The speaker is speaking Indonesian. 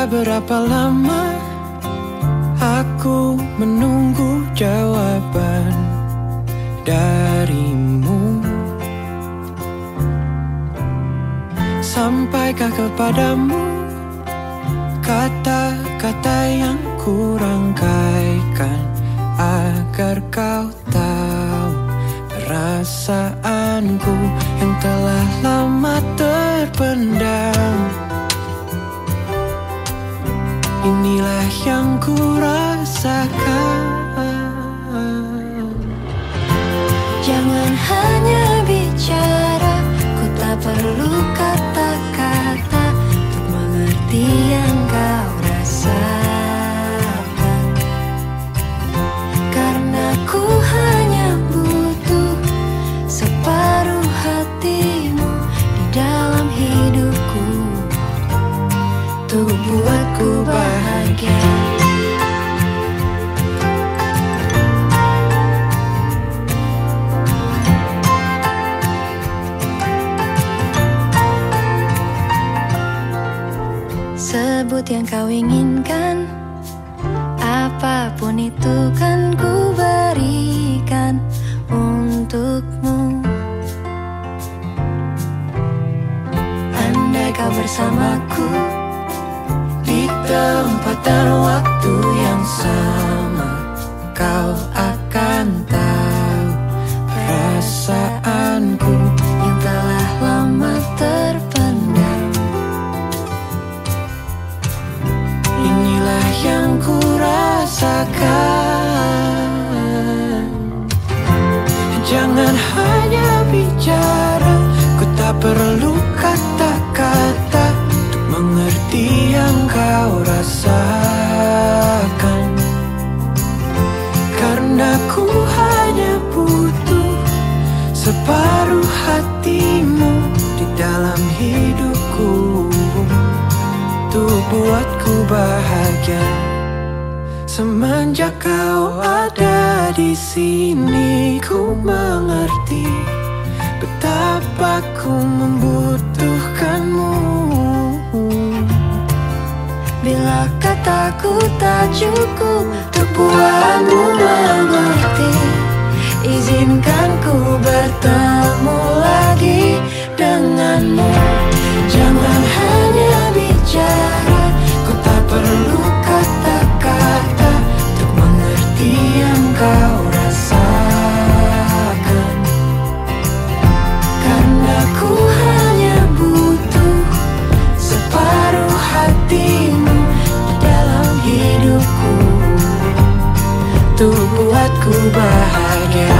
Sudah berapa lama aku menunggu jawaban darimu? Sampaikah kepadamu kata-kata yang kurangkaikan Agar kau tahu perasaanku yang telah lama terpendam yang ku rasakan Untuk buatku bahagia. Sebut yang kau inginkan Apa pun itu kan ku berikan untukmu. Andai kau bersamaku patang patang waktu Karena ku hanya butuh Separuh hatimu Di dalam hidupku. Untuk buatku bahagia Semenjak kau ada di sini ku mengerti Betapa ku membutuhkanmu Bila kataku tak cukup Untuk buatmu mengerti. Izinkan ku itu buatku bahagia.